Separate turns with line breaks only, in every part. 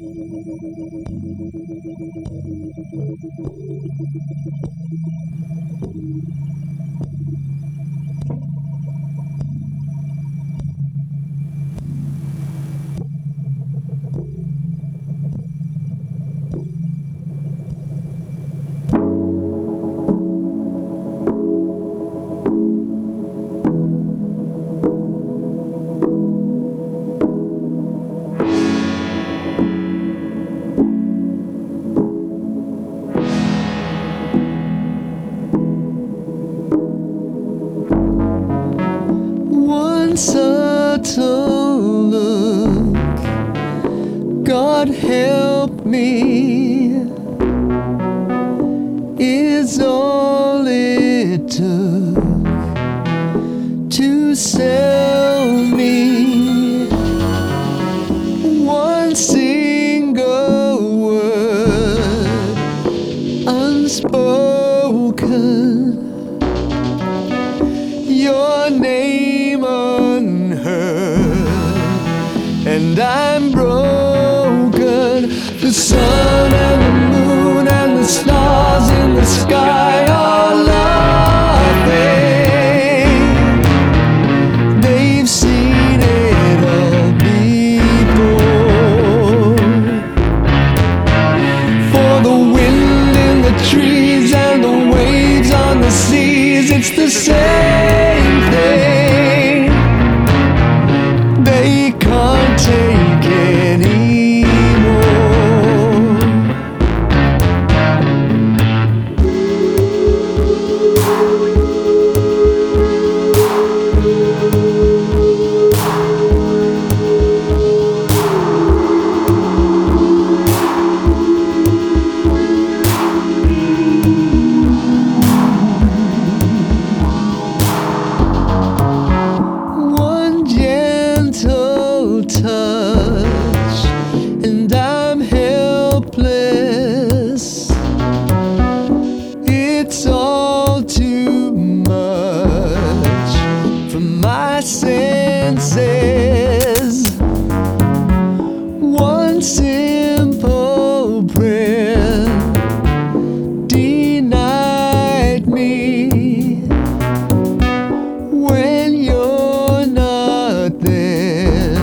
なるほどね。One subtle look, God help me, is all it took to sell The sun and the moon and the stars in the sky are laughing. They've seen it all before. For the wind in the trees and the waves on the seas, it's the same all too much for my senses. One simple prayer denied me when you're not there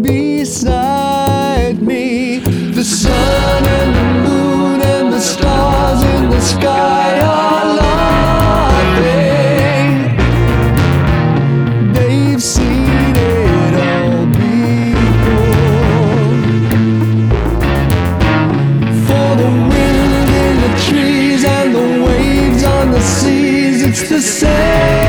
beside me. The sun and the moon and the stars the seas, it's the same.